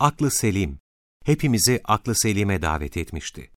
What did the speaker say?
aklı selim, hepimizi aklı selime davet etmişti.